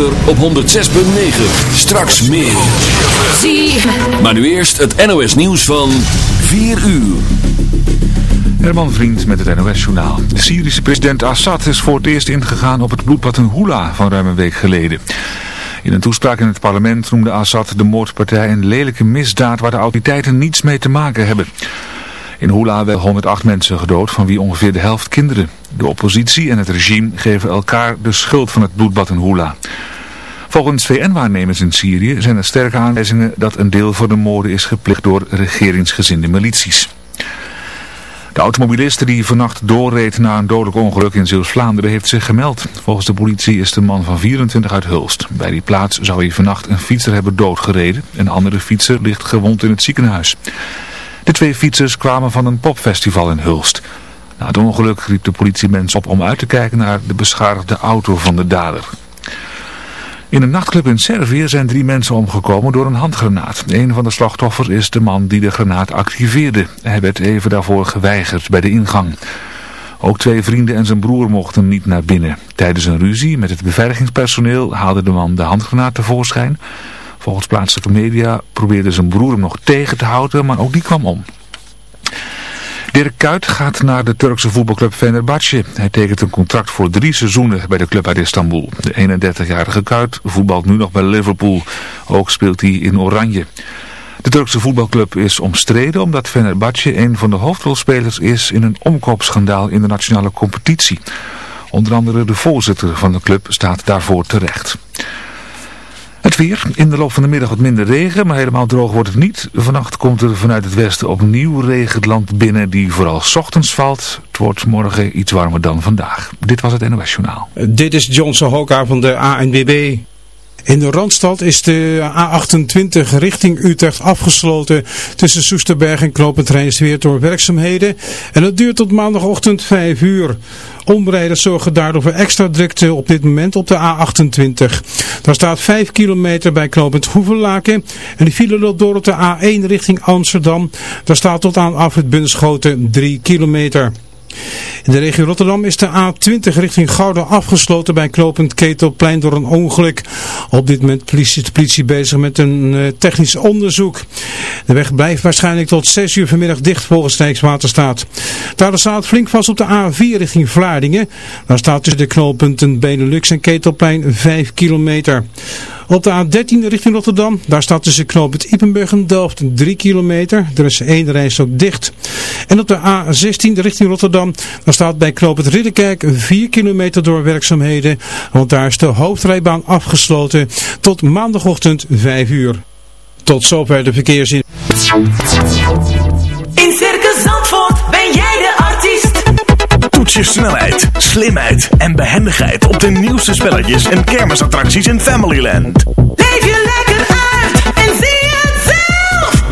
op 106.9. Straks meer. Maar nu eerst het NOS nieuws van 4 uur. Herman Vriend met het NOS-journaal. De Syrische president Assad is voor het eerst ingegaan op het bloedbad in Hula van ruim een week geleden. In een toespraak in het parlement noemde Assad de moordpartij een lelijke misdaad waar de autoriteiten niets mee te maken hebben. In Hula werden 108 mensen gedood, van wie ongeveer de helft kinderen. De oppositie en het regime geven elkaar de schuld van het bloedbad in Hula. Volgens VN-waarnemers in Syrië zijn er sterke aanwijzingen dat een deel van de moorden is gepleegd door regeringsgezinde milities. De automobilist die vannacht doorreed na een dodelijk ongeluk in Zeeuws-Vlaanderen heeft zich gemeld. Volgens de politie is de man van 24 uit Hulst. Bij die plaats zou hij vannacht een fietser hebben doodgereden. Een andere fietser ligt gewond in het ziekenhuis. De twee fietsers kwamen van een popfestival in Hulst. Na het ongeluk riep de politie mensen op om uit te kijken naar de beschadigde auto van de dader. In een nachtclub in Servië zijn drie mensen omgekomen door een handgranaat. Een van de slachtoffers is de man die de granaat activeerde. Hij werd even daarvoor geweigerd bij de ingang. Ook twee vrienden en zijn broer mochten niet naar binnen. Tijdens een ruzie met het beveiligingspersoneel haalde de man de handgranaat tevoorschijn. Volgens plaatselijke media probeerde zijn broer hem nog tegen te houden, maar ook die kwam om. Dirk Kuyt gaat naar de Turkse voetbalclub Fenerbahce. Hij tekent een contract voor drie seizoenen bij de club uit Istanbul. De 31-jarige Kuyt voetbalt nu nog bij Liverpool. Ook speelt hij in Oranje. De Turkse voetbalclub is omstreden omdat Fenerbahce een van de hoofdrolspelers is in een omkoopschandaal in de nationale competitie. Onder andere de voorzitter van de club staat daarvoor terecht. Het weer. In de loop van de middag wat minder regen, maar helemaal droog wordt het niet. Vannacht komt er vanuit het westen opnieuw regen binnen die vooral ochtends valt. Het wordt morgen iets warmer dan vandaag. Dit was het NOS Journaal. Dit is Johnson Hoka van de ANBB. In de Randstad is de A28 richting Utrecht afgesloten tussen Soesterberg en Knopend Rijnsweer door werkzaamheden. En dat duurt tot maandagochtend 5 uur. Omrijders zorgen daardoor voor extra drukte op dit moment op de A28. Daar staat 5 kilometer bij Knopend Hoevenlaken. En die file loopt door op de A1 richting Amsterdam. Daar staat tot aan af Bunschoten 3 kilometer. In de regio Rotterdam is de A20 richting Gouda afgesloten bij knooppunt Ketelplein door een ongeluk. Op dit moment is de politie bezig met een uh, technisch onderzoek. De weg blijft waarschijnlijk tot 6 uur vanmiddag dicht volgens Rijkswaterstaat. Daar staat flink vast op de A4 richting Vlaardingen. Daar staat tussen de knooppunten Benelux en Ketelplein 5 kilometer. Op de A13 richting Rotterdam, daar staat tussen knooppunt Ippenburg en Delft 3 kilometer. Er is één reis ook dicht. En op de A16 richting Rotterdam, daar staat bij knooppunt Ridderkerk 4 kilometer door werkzaamheden. Want daar is de hoofdrijbaan afgesloten tot maandagochtend 5 uur. Tot zover de verkeersin. In Circus Zandvoort ben jij de artiest. Toets je snelheid, slimheid en behendigheid op de nieuwste spelletjes en kermisattracties in Familyland. Leef je lekker uit en zie.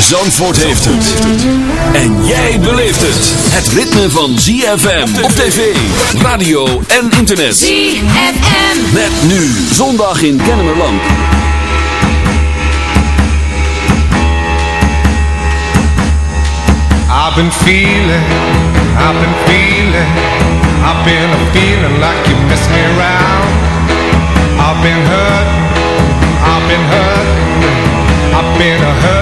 Zandvoort heeft het. En jij beleeft het. Het ritme van ZFM op tv, radio en internet. ZFM. Met nu zondag in Kennemerland. I've been feeling, I've been feeling, I've been a feeling like you miss me around. I've been hurt, I've been hurt, I've been a but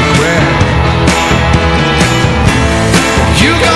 You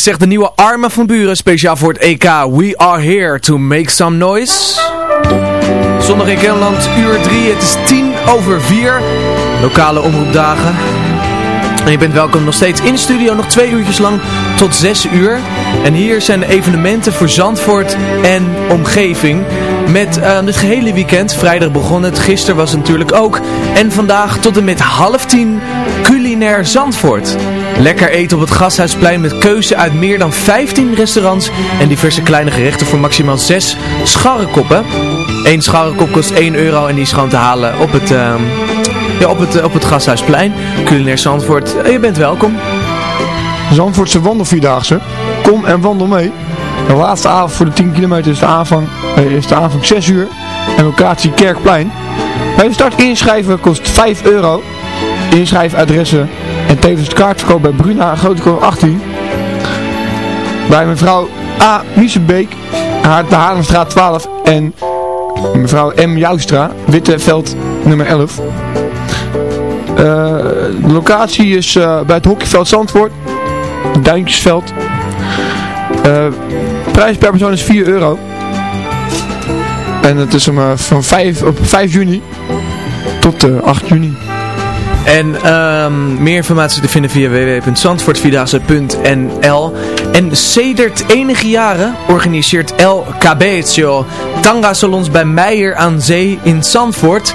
zegt de nieuwe Armen van Buren. Speciaal voor het EK. We are here to make some noise. Zondag in Kennemerland, uur 3. Het is 10 over 4. Lokale omroepdagen. En je bent welkom nog steeds in de studio, nog twee uurtjes lang tot 6 uur. En hier zijn de evenementen voor Zandvoort en omgeving. Met uh, dit gehele weekend, vrijdag begon het, gisteren was het natuurlijk ook. En vandaag tot en met half tien culinair Zandvoort. Lekker eten op het Gasthuisplein met keuze uit meer dan 15 restaurants en diverse kleine gerechten voor maximaal 6 scharrekoppen. Eén scharrekop kost 1 euro en die is gewoon te halen op het, uh, ja, op het, op het Gasthuisplein. Culinair Zandvoort, je bent welkom. Zandvoortse wandelvierdaagse. Kom en wandel mee. De laatste avond voor de 10 kilometer is de aanvang, eh, is de aanvang 6 uur. En locatie Kerkplein. Bij de start inschrijven kost 5 euro. Inschrijfadressen en tevens kaartverkoop bij Bruna Grote 18. Bij mevrouw A. Miesenbeek, de Haarlemstraat 12 en mevrouw M. Joustra, Witteveld nummer 11. Uh, de locatie is uh, bij het hockeyveld Zandvoort, Duintjesveld. Uh, prijs per persoon is 4 euro. En het is om, van 5, op 5 juni tot 8 juni. En um, meer informatie te vinden via www.zandvoortvierdaagse.nl En sedert enige jaren organiseert El Cabezzo Tanga Salons bij Meijer aan Zee in Zandvoort.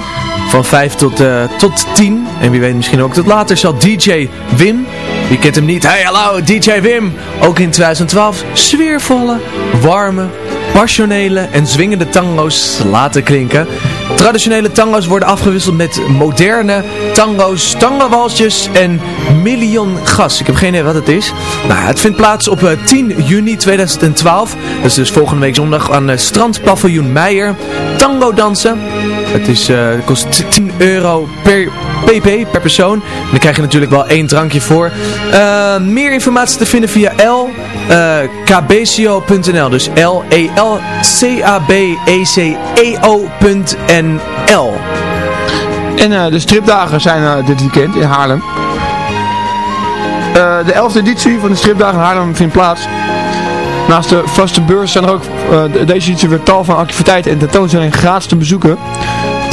Van 5 tot, uh, tot 10. En wie weet misschien ook tot later zal DJ Wim wie kent hem niet? Hey hallo, DJ Wim. Ook in 2012 sfeervolle, warme, passionele en zwingende tango's laten klinken. Traditionele tango's worden afgewisseld met moderne tango's, tangowalsjes en million gas. Ik heb geen idee wat het is. Nou, het vindt plaats op 10 juni 2012. Dat is dus volgende week zondag aan uh, Strandpaviljoen Meijer. Tango dansen. Het is, uh, kost 10 euro per pp per persoon. En dan krijg je natuurlijk wel één drankje voor. Uh, meer informatie te vinden via lkbco.nl. Dus L-E-L-C-A-B-E-C-E-O.nl. En uh, de stripdagen zijn dit weekend in Haarlem. de 11e editie van de stripdagen in Haarlem vindt plaats. Naast de vaste beurs zijn er ook deze editie weer tal van activiteiten en tentoonstellingen gratis te bezoeken.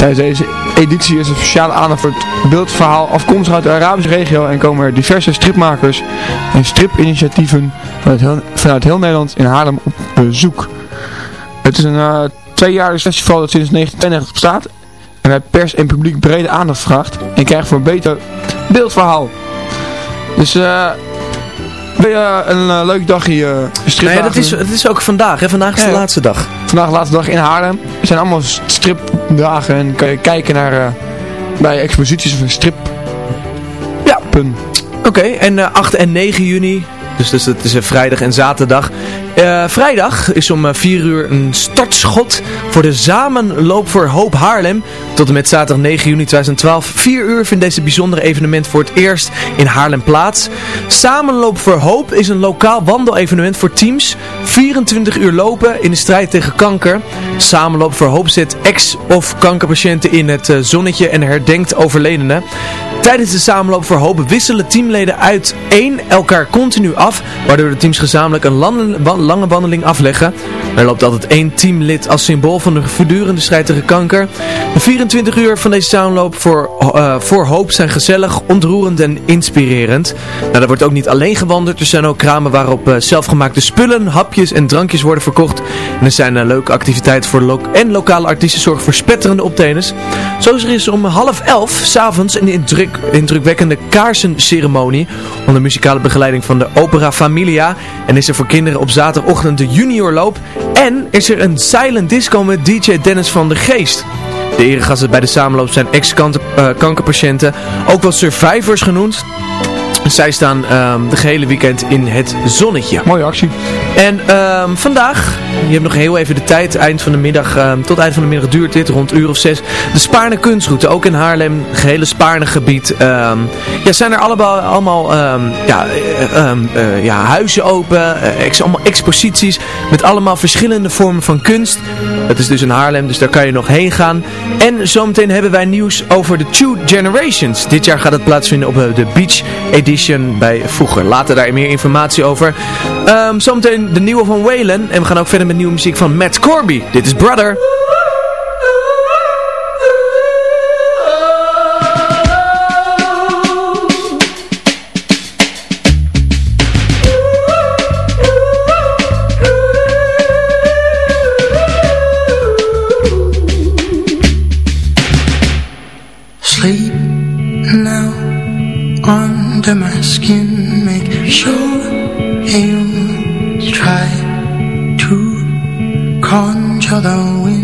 Tijdens deze editie is een speciale aandacht voor het beeldverhaal afkomstig uit de Arabische regio en komen er diverse stripmakers en stripinitiatieven vanuit heel, heel Nederland in Haarlem op bezoek. Het is een uh, tweejarig festival dat sinds 1992 bestaat en bij pers en publiek brede aandacht vraagt en krijgt voor een beter beeldverhaal. Dus uh, je een uh, leuk dagje uh, Nee, dat is, het is ook vandaag. Hè? Vandaag is de laatste dag. Vandaag de laatste dag in Haarlem. Er zijn allemaal stripdagen en kan je kijken naar bij exposities of een strip. Ja. Oké, en uh, 8 en 9 juni dus, dus het is een vrijdag en zaterdag. Uh, vrijdag is om 4 uh, uur een startschot voor de Samenloop voor Hoop Haarlem. Tot en met zaterdag 9 juni 2012. 4 uur vindt deze bijzondere evenement voor het eerst in Haarlem plaats. Samenloop voor Hoop is een lokaal wandelevenement voor teams. 24 uur lopen in de strijd tegen kanker. Samenloop voor Hoop zet ex- of kankerpatiënten in het uh, zonnetje en herdenkt overledenen. Tijdens de samenloop voor hoop wisselen teamleden uit één elkaar continu af, waardoor de teams gezamenlijk een lange wandeling afleggen. Er loopt altijd één teamlid als symbool van de voortdurende strijd tegen kanker. De 24 uur van deze samenloop voor, uh, voor hoop zijn gezellig, ontroerend en inspirerend. Nou, er wordt ook niet alleen gewandeld, er zijn ook kramen waarop uh, zelfgemaakte spullen, hapjes en drankjes worden verkocht. En er zijn uh, leuke activiteiten voor lo en lokale artiesten zorgen voor spetterende optredens. Zo is er om half elf s'avonds een indruk indrukwekkende kaarsenceremonie onder muzikale begeleiding van de Opera Familia. En is er voor kinderen op zaterdagochtend de juniorloop. En is er een silent disco met DJ Dennis van de Geest. De eregasten bij de samenloop zijn ex-kankerpatiënten, ook wel survivors genoemd. Zij staan um, de gehele weekend in het zonnetje. Mooie actie. En um, vandaag, je hebt nog heel even de tijd, eind van de middag, um, tot eind van de middag duurt dit, rond uur of zes. De Spaarne Kunstroute, ook in Haarlem, het gehele Spaarne gebied. ja, zijn er allemaal, allemaal ja, uh, ja, huizen open, ex allemaal exposities met allemaal verschillende vormen van kunst. Dat is dus in Haarlem, dus daar kan je nog heen gaan. En zometeen hebben wij nieuws over de Two Generations. Dit jaar gaat het plaatsvinden op de Beach Edition Bij vroeger. Later daar meer informatie over. Um, zometeen de nieuwe van Waylon. En we gaan ook verder met nieuwe muziek van Matt Corby. Dit is Brother. under my skin Make sure you try to conjure the wind.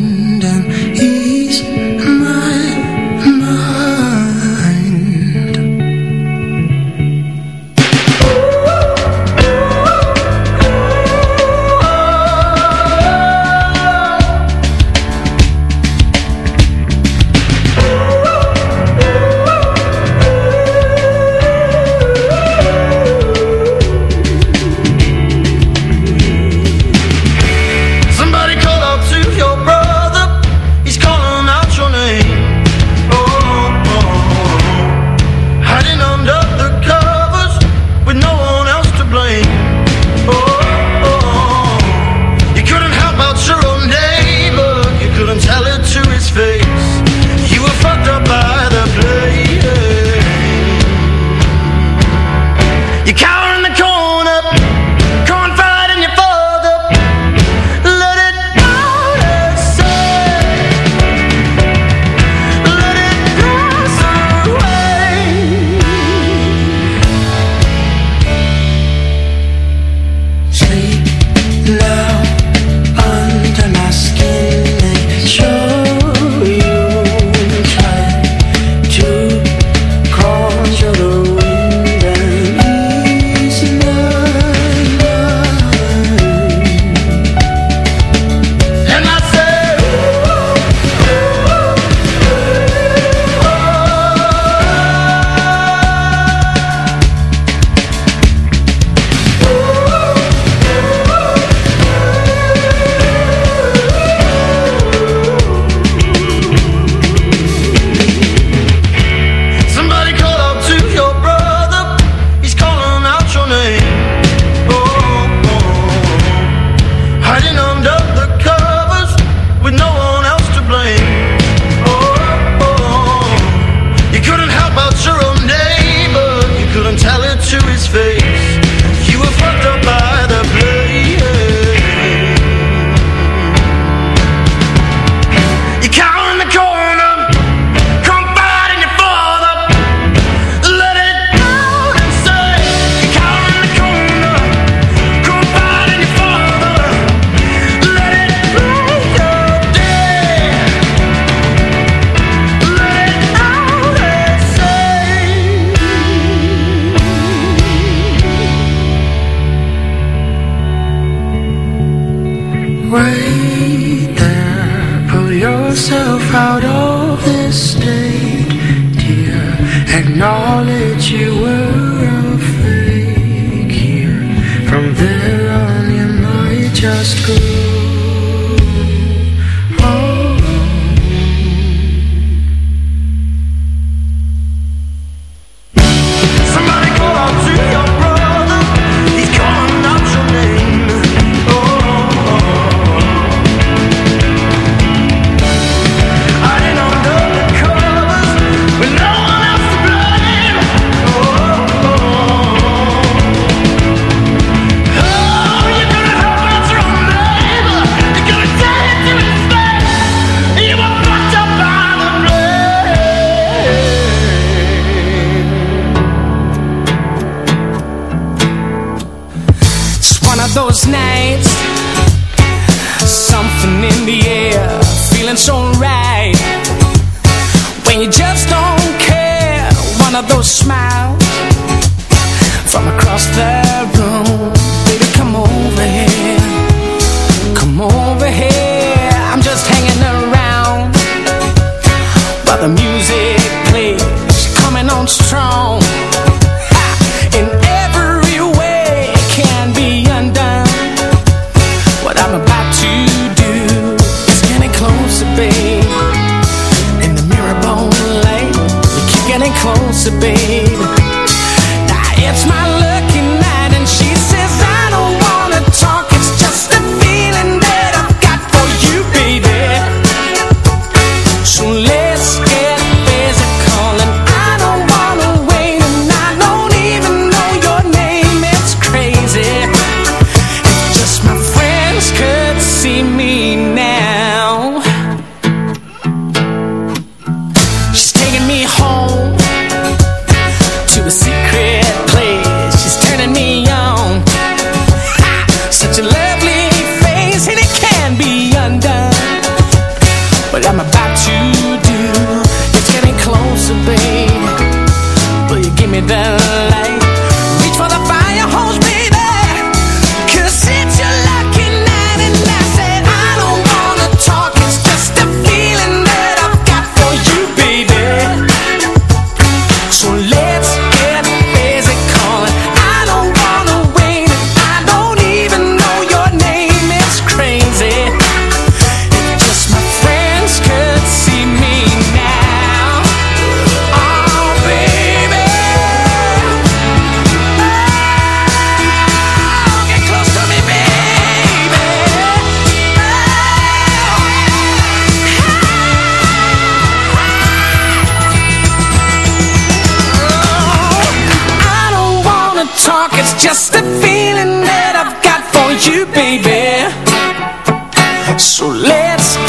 Let's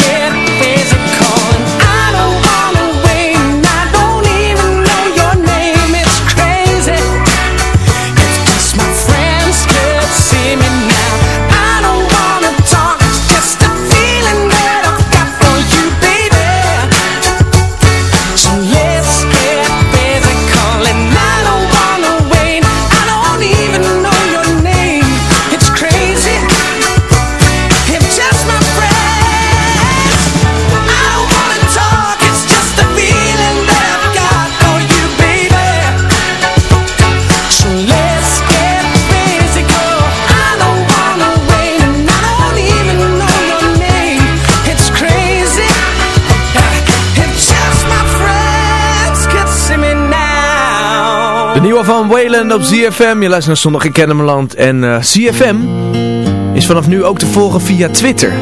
De nieuwe van Wayland op ZFM. Je luistert naar Zondag in Kennemerland. En eh, ZFM is vanaf nu ook te volgen via Twitter.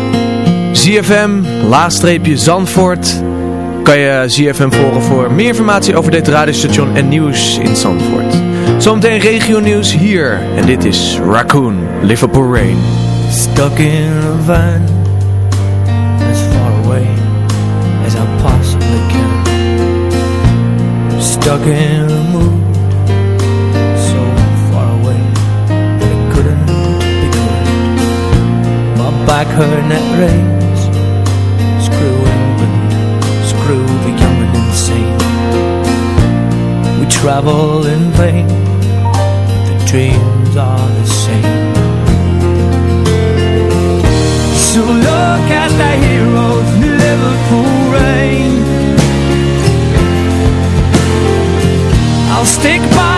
ZFM, laagstreepje Zandvoort. Kan je ZFM volgen voor meer informatie over dit radiostation en nieuws in Zandvoort. Zometeen regio nieuws hier. En dit is Raccoon, Liverpool Rain. Stuck in van As far away as I possibly can Stuck in back hurt and it rains Screw England, screw the young and insane We travel in vain but The dreams are the same. So look at the heroes in Liverpool rain I'll stick by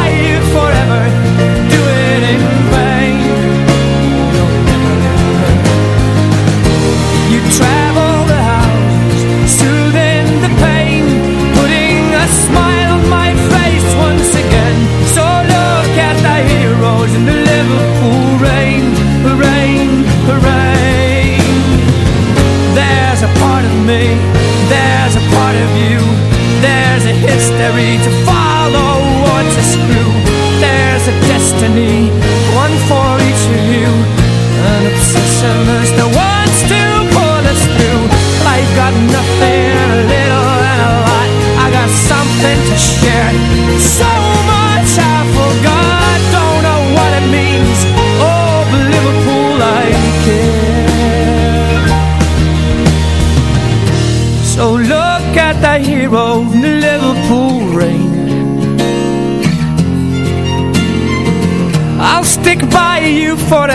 a to follow or to screw. There's a destiny, one for each of you. An obsession is the ones to pull us through. Life got nothing,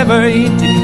you forever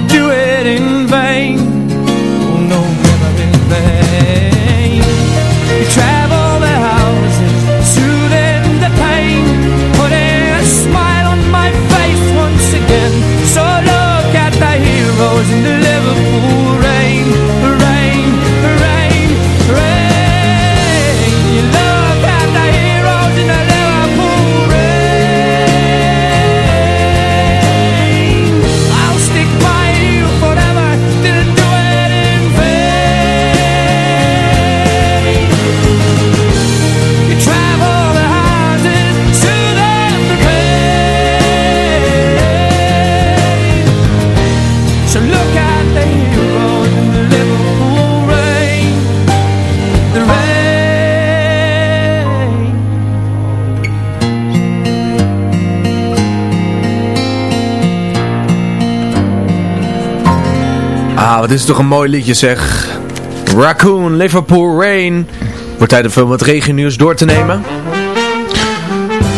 Wat is toch een mooi liedje zeg. Raccoon, Liverpool, Rain. Wordt tijd om wat regionieuws door te nemen.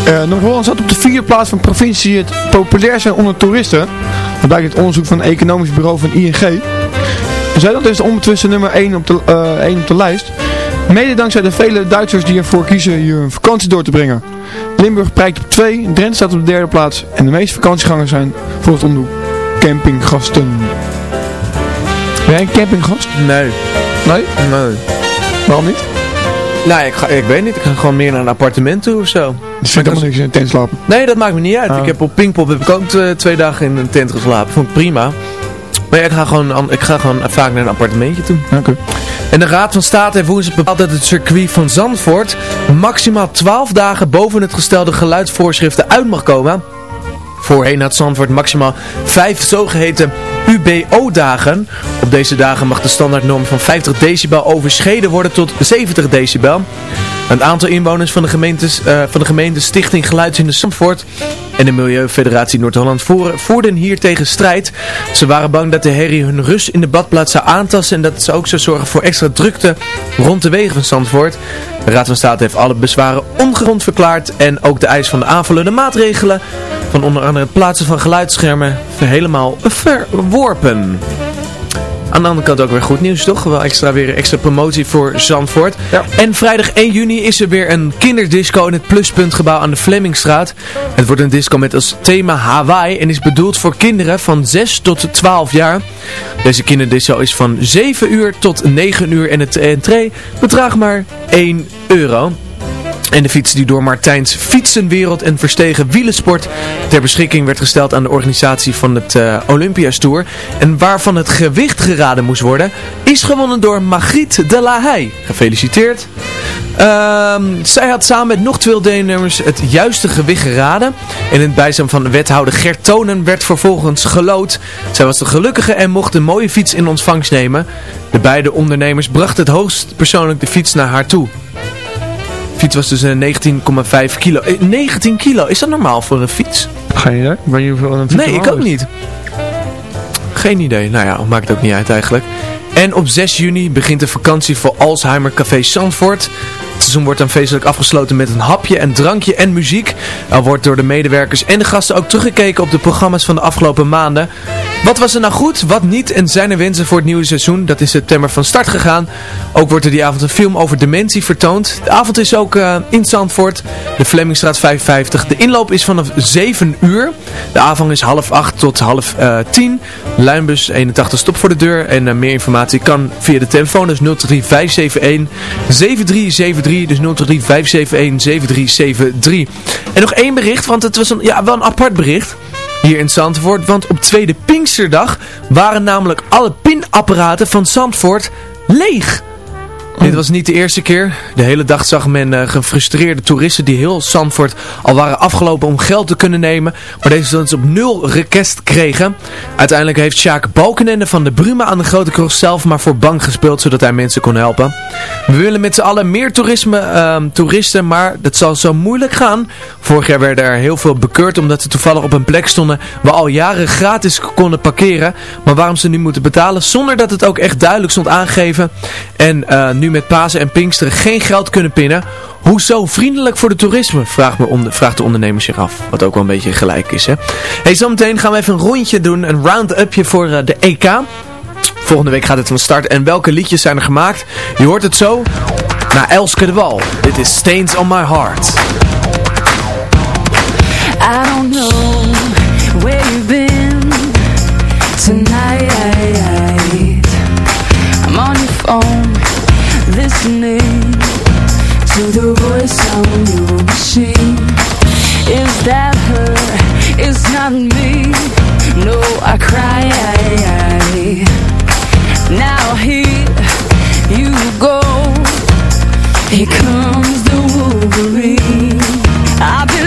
Uh, Noord-Holland zat op de vierde plaats van provincie het populair zijn onder toeristen. Dat blijkt onderzoek van het economisch bureau van ING. Zuidland is ondertussen nummer 1 op, de, 1 op de lijst. Mede dankzij de vele Duitsers die ervoor kiezen hier een vakantie door te brengen. Limburg prijkt op 2, Drenthe staat op de derde plaats. En de meeste vakantiegangers zijn volgens onderzoek campinggasten. Ben jij een campinggast? Nee. Nee? Nee. Waarom niet? Nou, ik, ga, ik weet niet. Ik ga gewoon meer naar een appartement toe of zo. Dus vind helemaal niks in een tent slapen? Nee, dat maakt me niet uit. Ah. Ik heb op Pinkpop heb ik ook eh, twee dagen in een tent geslapen. Vond ik prima. Maar ja, ik ga gewoon, ik ga gewoon vaak naar een appartementje toe. Oké. En de Raad van State heeft woensdag bepaald dat het circuit van Zandvoort maximaal 12 dagen boven het gestelde geluidsvoorschriften uit mag komen. Voorheen had Zandvoort maximaal 5 zogeheten UBO-dagen. Op deze dagen mag de standaardnorm van 50 decibel overschreden worden tot 70 decibel. Een aantal inwoners van de, gemeentes, eh, van de gemeente Stichting Geluidshinder Zandvoort en de Milieufederatie Noord-Holland voerden hier tegen strijd. Ze waren bang dat de herrie hun rust in de badplaats zou aantasten en dat ze ook zou zorgen voor extra drukte rond de wegen van Zandvoort. De Raad van State heeft alle bezwaren ongegrond verklaard en ook de eis van de aanvullende maatregelen van onder andere het plaatsen van geluidsschermen helemaal verworpen. Aan de andere kant ook weer goed nieuws, toch? Wel extra weer extra promotie voor Zandvoort. En vrijdag 1 juni is er weer een kinderdisco in het Pluspuntgebouw aan de Flemmingstraat. Het wordt een disco met als thema Hawaii en is bedoeld voor kinderen van 6 tot 12 jaar. Deze kinderdisco is van 7 uur tot 9 uur en het entree bedraagt maar 1 euro. En de fiets die door Martijns Fietsenwereld en Verstegen Wielensport ter beschikking werd gesteld aan de organisatie van het eh Olympias. En waarvan het gewicht geraden moest worden, is gewonnen door Magriet de La. Gefeliciteerd. Ehm, zij had samen met nog twee deelnemers het juiste gewicht geraden. En in het bijzijn van de wethouder Gert Tonen werd vervolgens gelood. Zij was de gelukkige en mocht de mooie fiets in ontvangst nemen. De beide ondernemers brachten het hoogst persoonlijk de fiets naar haar toe. Fiets was dus een 19,5 kilo. Eh, 19 kilo, is dat normaal voor een fiets? Geen idee. Ben je hoeveel een fiets Nee, ik ook is? niet. Geen idee. Nou ja, maakt ook niet uit eigenlijk. En op 6 juni begint de vakantie voor Alzheimer Café Zandvoort. Seizoen wordt dan feestelijk afgesloten met een hapje en drankje en muziek. Er wordt door de medewerkers en de gasten ook teruggekeken op de programma's van de afgelopen maanden. Wat was er nou goed, wat niet en zijn er wensen voor het nieuwe seizoen? Dat is september van start gegaan. Ook wordt er die avond een film over dementie vertoond. De avond is ook eh, in Zandvoort, de Flemmingstraat 55. De inloop is vanaf 7 uur. De avond is half 8 tot half eh 10. Luinbus 81 stop voor de deur. En eh, meer informatie kan via de telefoon, dus 03571 7373. Dus 03571 7373. En nog één bericht, want het was een, ja, wel een apart bericht hier in Zandvoort. Want op tweede Pinksterdag waren namelijk alle pinapparaten van Zandvoort leeg. Dit was niet de eerste keer. De hele dag zag men eh, gefrustreerde toeristen die heel Zandvoort al waren afgelopen om geld te kunnen nemen. Maar deze dan op nul request kregen. Uiteindelijk heeft Sjaak Balkenende van de Bruma aan de Grote Krocht zelf maar voor bank gespeeld zodat hij mensen kon helpen. We willen met z'n allen meer toerisme, ehm, toeristen, maar dat zal zo moeilijk gaan. Vorig jaar werden er heel veel bekeurd omdat ze toevallig op een plek stonden waar al jaren gratis konden parkeren. Maar waarom ze nu moeten betalen zonder dat het ook echt duidelijk stond aangegeven. En eh, nu met Pasen en Pinksteren geen geld kunnen pinnen. Hoezo vriendelijk voor de toerisme, vraagt, me onder, vraagt de ondernemer zich af. Wat ook wel een beetje gelijk is. Hè? Hey, zometeen gaan we even een rondje doen, een round-upje voor eh, de EK. Volgende week gaat het van start. En welke liedjes zijn er gemaakt? Je hoort het zo naar Elske de Wal. Dit is Stains on My Heart. I don't know where you've been tonight. I'm on your phone, listening to the voice on your machine. Is that her? It's not me. No, I cry. Now here you go. Here comes the Wolverine. I believe,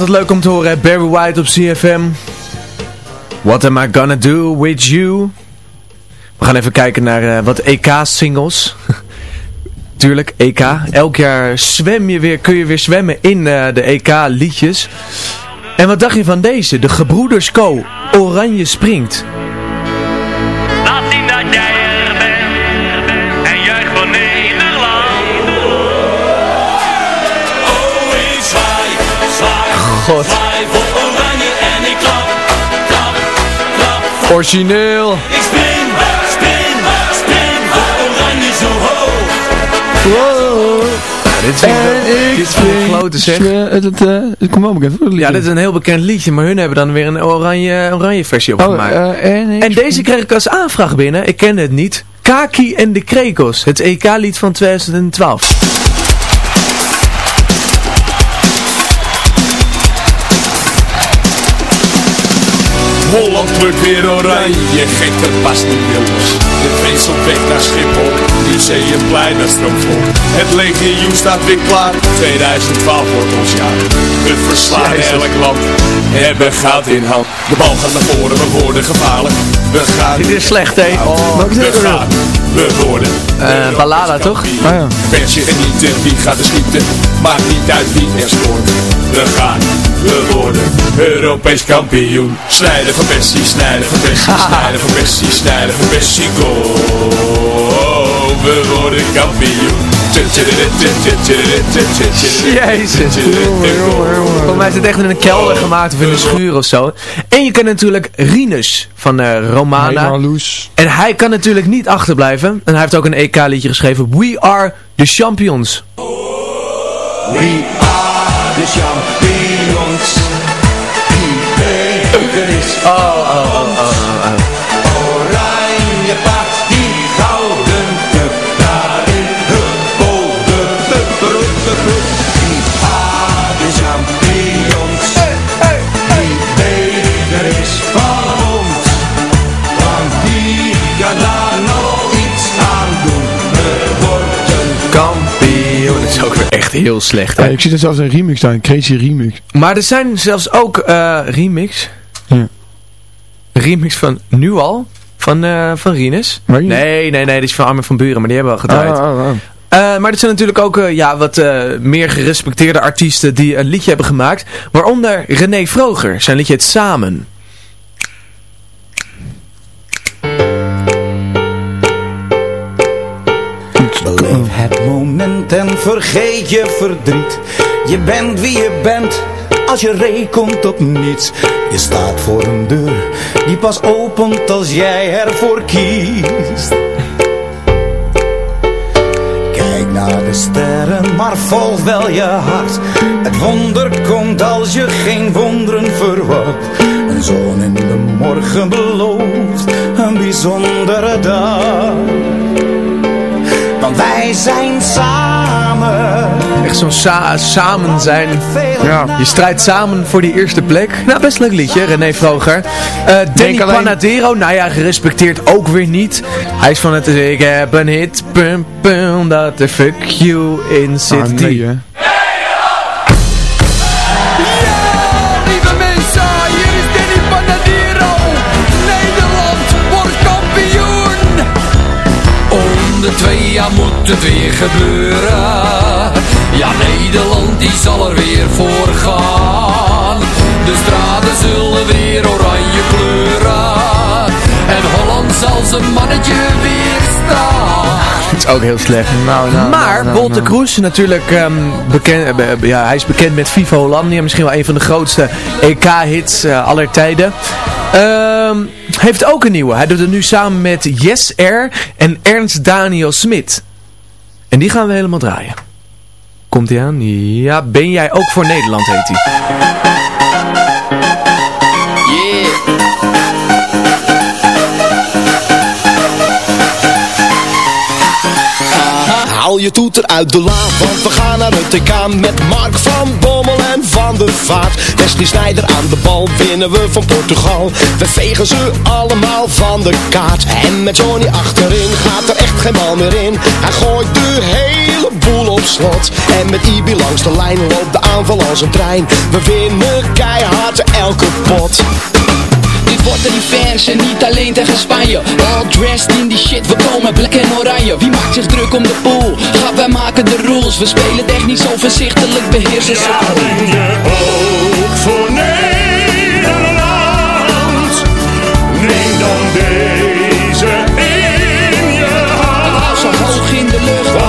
altijd leuk om te horen? Barry White op CFM. What am I gonna do with you? We gaan even kijken naar eh, wat EK-singles. Tuurlijk, EK. Elk jaar zwem je weer, kun je weer zwemmen in eh, de EK-liedjes. En wat dacht je van deze? De Gebroeders Co. Oranje springt. Klap. Origineel. Ik spring, spring voor oranje zo hoog. dit is En dit is een klote zeg. Het, het, eh, komt wel bekend voor. Ja, dit is een heel bekend liedje, maar hun hebben dan weer een oranje, oranje versie Oh, opgemaakt. eh, en, deze kreeg ik als aanvraag binnen, ik kende het niet. Kaki en de Krekos, het EK-lied van 2012. Holland wordt weer oranje, gek dat past niet wils. De feest op weg naar Schiphol, Museumplein naar Stroomvol. Het legioen staat weer klaar, 2012 wordt ons jaar. We verslaan elk land, hebben goud in hand. De bal gaat naar voren, we worden gevaarlijk. We gaan... Dit is slecht, hè? we gaan, we worden... Eh, ballada, toch? Ah ja. Genieten, wie gaat er schieten? Maakt niet uit wie er scoort. We gaan, we worden Europees kampioen. Snijden van Bessie, snijden van Bessie, snijden van Bessie, snijden van Bessie, goal. We worden kampioen. Jezus. Volgens mij is het echt in een kelder gemaakt of in een schuur of zo. En je kent natuurlijk Rinus van eh, Romana. En hij kan natuurlijk niet achterblijven. En hij heeft ook een EK-liedje geschreven. We are the champions. We are the champions. Die is. Oh, oh, oh, oh, heel slecht. Ja, ik zie er zelfs een remix staan, Crazy Remix. Maar er zijn zelfs ook eh, remix. Ja. Remix van nu al. Van, eh van Rinus. Nee, nee, nee. Die is van Armin van Buren. Maar die hebben we al gedraaid. Ah, ah, ah. Eh, maar er zijn natuurlijk ook ja, wat meer gerespecteerde artiesten die een liedje hebben gemaakt. Waaronder René Vroger. Zijn liedje het Samen. En vergeet je verdriet. Je bent wie je bent als je rekent op niets. Je staat voor een deur die pas opent als jij ervoor kiest. Kijk naar de sterren, maar volg wel je hart. Het wonder komt als je geen wonderen verwacht. Een zon in de morgen belooft een bijzondere dag. Want wij zijn samen. Echt zo'n sa samen zijn. Ja. Je strijdt samen voor die eerste plek. Nou, best leuk liedje, René Vroger. Eh Danny alleen- Panadero, nou ja, gerespecteerd ook weer niet. Hij is van het Ik heb een hit, pum pum, dat de fuck you in zit. Ah, nee, twee jaar moet het weer gebeuren. Ja, Nederland die zal er weer voor gaan. De straten zullen weer oranje kleuren. En Holland zal zijn mannetje weer staan. Het is ook heel slecht. Nou, nou, maar nou, nou, Bolte nou. Kroes, natuurlijk ehm, bekend, eh, ja, hij is bekend met Viva Hollandia. Misschien wel een van de grootste EK-hits eh, aller tijden. Ehm, heeft ook een nieuwe. Hij doet het nu samen met Yes R en Ernst Daniel Smit. En die gaan we helemaal draaien. Komt hij aan? Ja, ben jij ook voor Nederland, heet hij. Haal je toeter uit de la, want we gaan naar het TK met Mark van Bommel en Van Vaart. Wesley Sneijder aan de bal, winnen we van Portugal. We vegen ze allemaal van de kaart. En met Johnny achterin gaat er echt geen bal meer in. Hij gooit de hele boel op slot. En met Ibi langs de lijn loopt de aanval als een trein. We winnen keihard elke pot. Wordt een fans en niet alleen tegen Spanje All dressed in die shit, we komen black en oranje Wie maakt zich druk om de pool? Ga wij maken de rules We spelen technisch overzichtelijk, beheersen ze Ja, ben je ook voor Nederland? Neem dan deze in je hand. Zo hoog in de lucht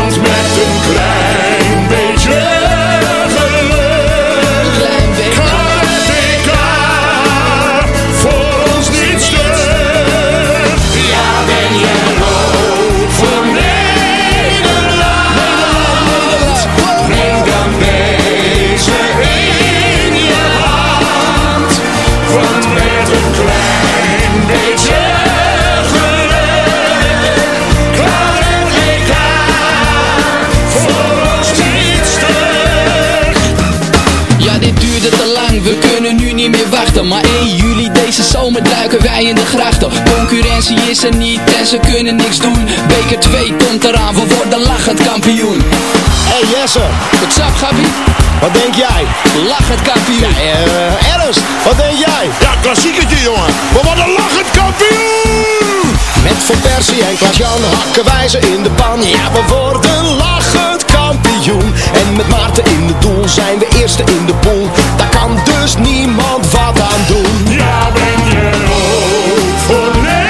Maar 1 juli deze zomer duiken wij in de grachten. Concurrentie is er niet en ze kunnen niks doen. Beker 2 komt eraan, we worden lachend kampioen. Hey Jesse, What's up, Gabi? Wat denk jij? Lachend kampioen Eh, Ernst, wat denk jij? Ja, klassiekertje jongen. We worden lachend kampioen! Met Van Persie en Klaas-Jan hakken wij ze in de pan. Ja, we worden lachend kampioen. En met Maarten in het doel zijn we eerste in de pool. Daar kan dus niemand wat aan doen. Ja, ben je ook voor?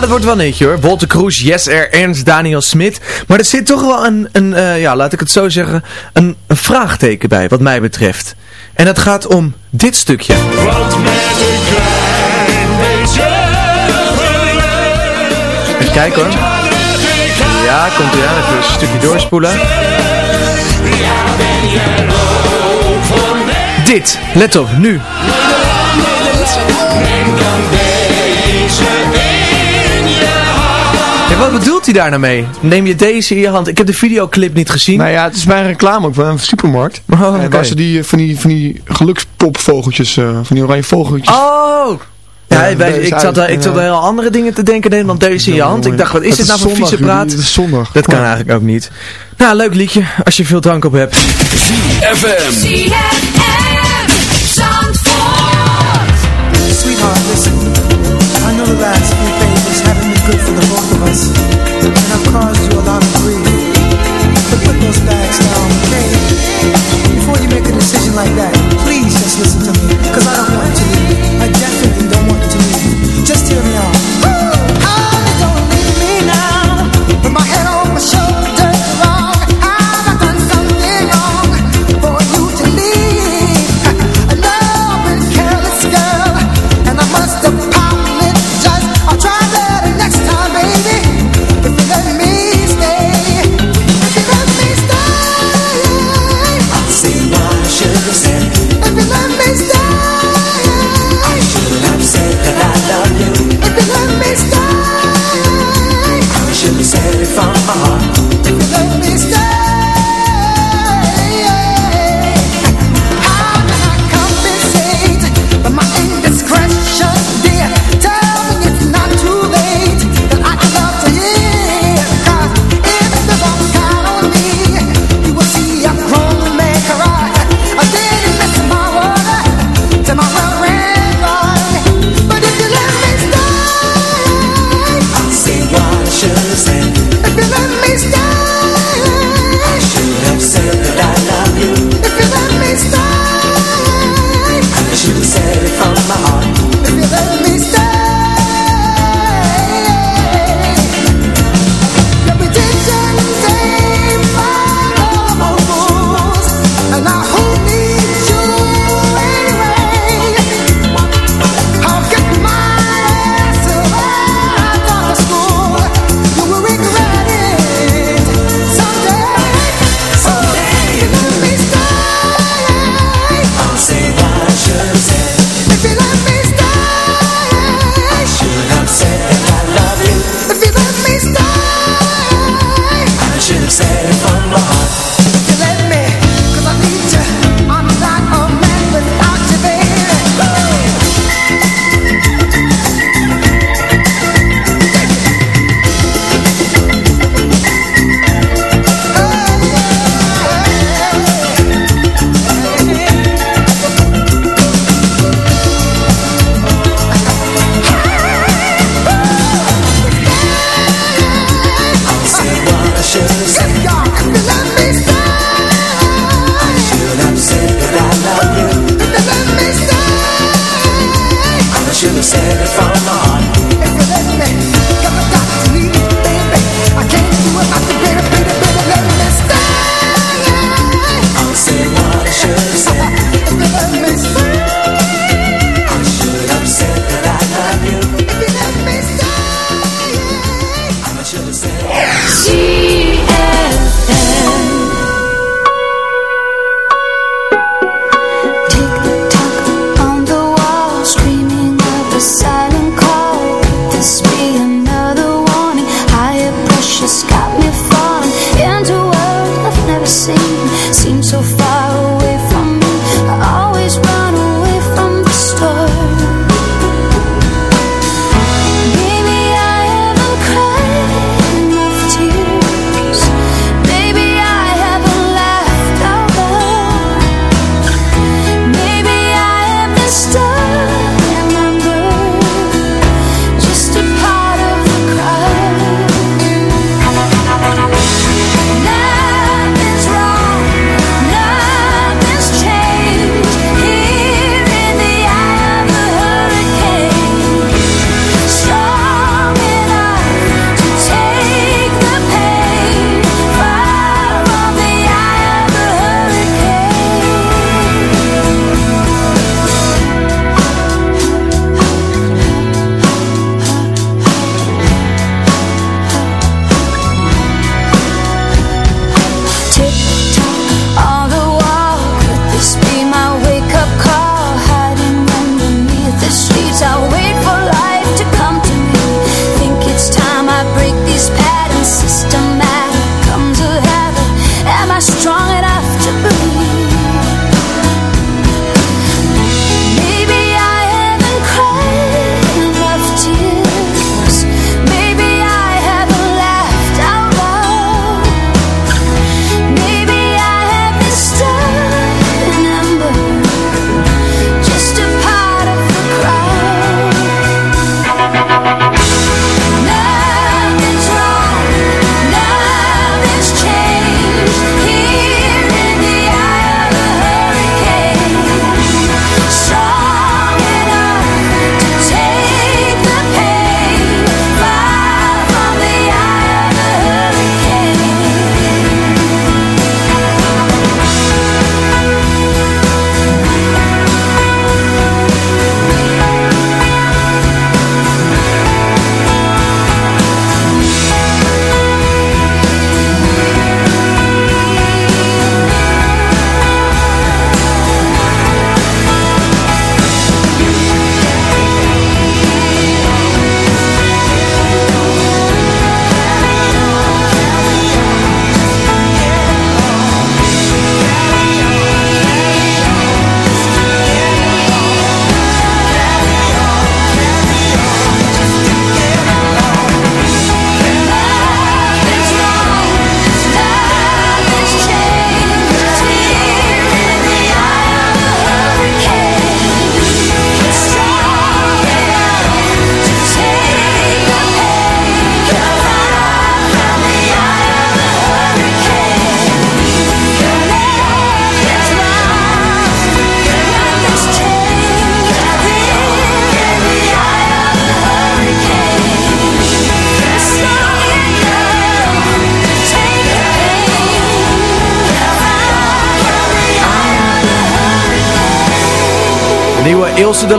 Nou, dat wordt wel netje hoor. Walter Kroes, Yes R, Ernst, Daniel Smit. Maar er zit toch wel een, een eh, ja, laat ik het zo zeggen, een, een vraagteken bij, wat mij betreft. En het gaat om dit stukje. Want met een klein beetje geluk Even kijken hoor. Ja, komt er aan. Even een stukje doorspoelen. Dit, let op, nu. Wat bedoelt hij daar nou mee? Neem je deze in je hand. Ik heb de videoclip niet gezien. Nou ja, het is bij een reclame ook van een supermarkt. Oh, En oké. waar ze die, eh, van die, van die gelukspopvogeltjes, eh, van die oranje vogeltjes. Oh! Ja, Ja, wij- deze ik, zat, uit, ik zat ja. heel andere dingen te denken dan deze in je hand. Ik dacht, wat is Het dit nou voor vieze praat? Het is zondag. Dat kan eigenlijk ook niet. Nou, leuk liedje, als je veel drank op hebt. FM. ZFM Zandvoort. Sweetheart, listen. I know the last few been good for the both of us. And I've caused you a lot of grief. But put those bags down, okay? Before you make a decision like that, please just listen to me. Cause I don't want to leave. I definitely don't want to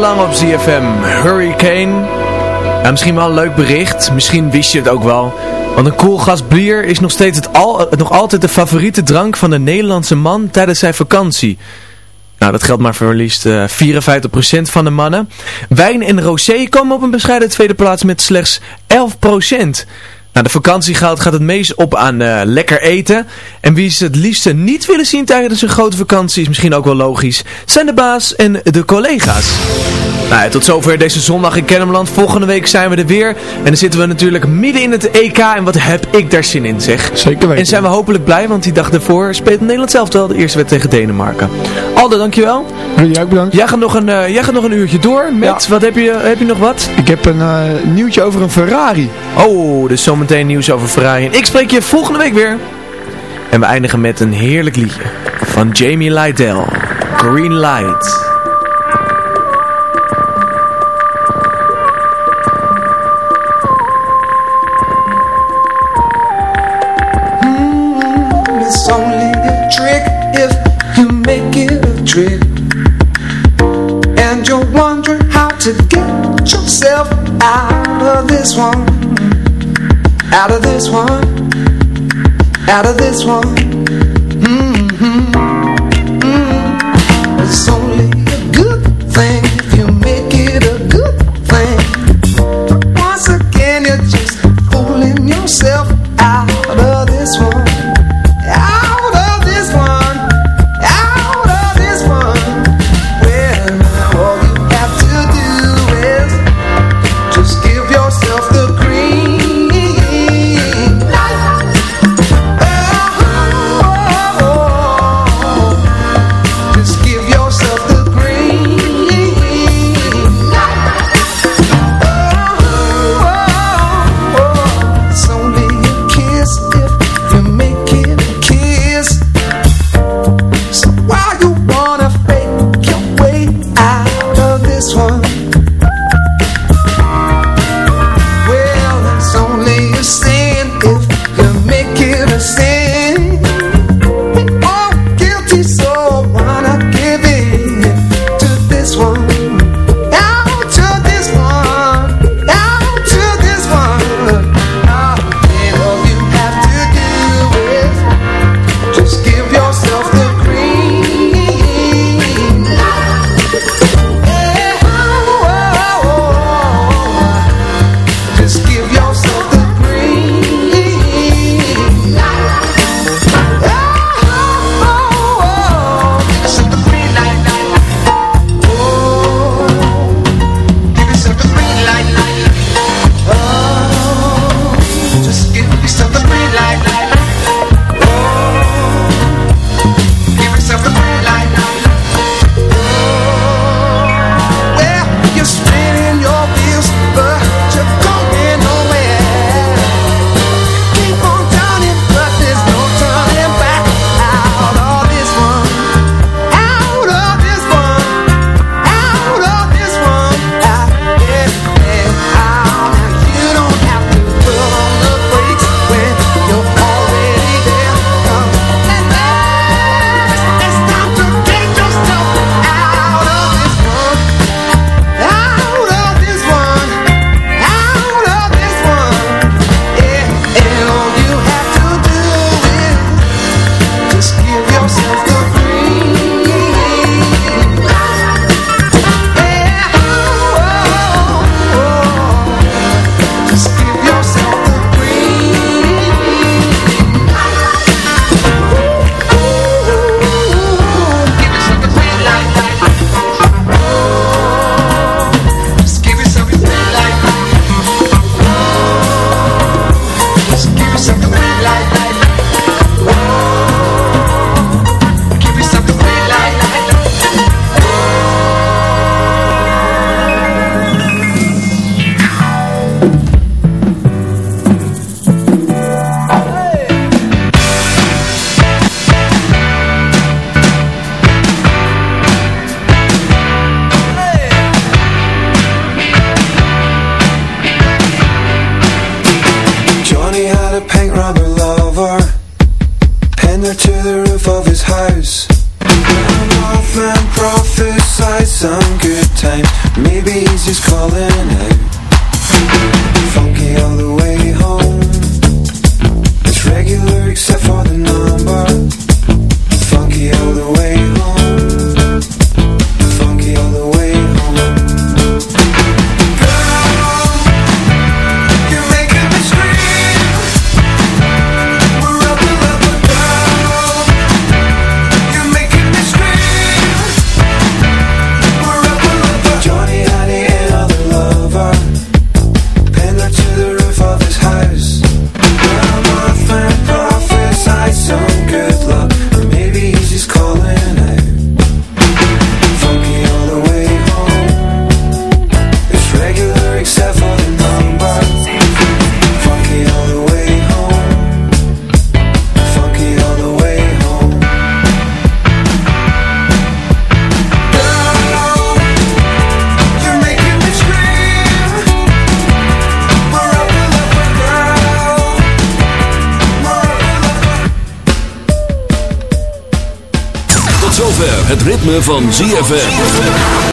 Lang op ZFM. Hurricane. Ja, misschien wel een leuk bericht. Misschien wist je het ook wel. Want een koelgas bier is nog steeds het al, nog altijd de favoriete drank van de Nederlandse man tijdens zijn vakantie. Nou, dat geldt maar voor liefst uh, 54% van de mannen. Wijn en rosé komen op een bescheiden tweede plaats met slechts 11%. Nou, de vakantiegeld gaat het meest op aan uh, lekker eten. En wie ze het liefste niet willen zien tijdens een grote vakantie, is misschien ook wel logisch, zijn de baas en de collega's. Nou, tot zover deze zondag in Kennemerland. Volgende week zijn we er weer. En dan zitten we natuurlijk midden in het EK. En wat heb ik daar zin in, zeg. Zeker weten. En zijn we hopelijk blij, want die dag daarvoor speelt Nederland zelf wel de eerste wedstrijd tegen Denemarken. Aldo, dankjewel. Jij ook bedankt. Jij gaat nog een, uh, jij gaat nog een uurtje door met, wat heb je, heb je nog wat? Ik heb een uh, nieuwtje over een Ferrari. Oh, dus zometeen nieuws over Ferrari. En ik spreek je volgende week weer. En we eindigen met een heerlijk liedje van Jamie Lydell. Green Light. And you're wondering how to get yourself out of this one Out of this one Out of this one mm -hmm. Mm. It's only a good thing